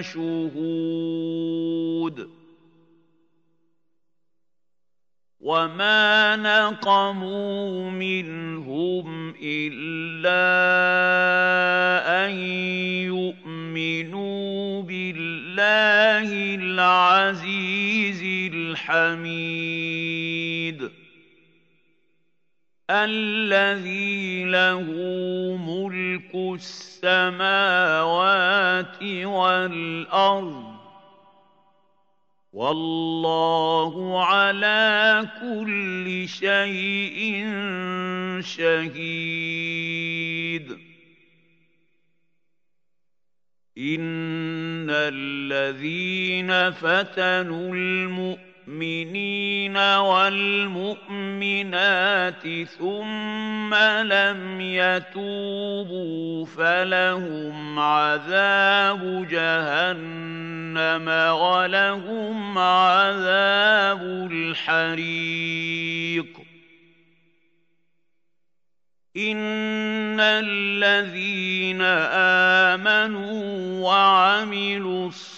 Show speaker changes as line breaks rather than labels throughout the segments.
شهود وما نقموا منهم إلا أن يؤمنوا بالله العزيز الحميد. الذي له ملك السماوات والأرض والله على كل شيء شهيد. إن الذين فتنوا المؤمنين المؤمنين والمؤمنات ثم لم يتوبوا فلهم عذاب جهنم ولهم عذاب الحريق. إن الذين آمنوا وعملوا الصالحات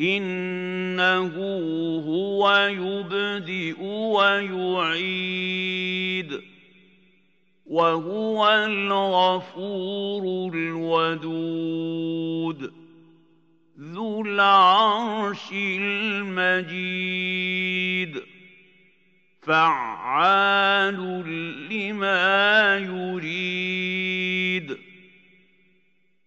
إنه هو يبدئ ويعيد وهو الغفور الودود ذو العرش المجيد. فعال لما يريد.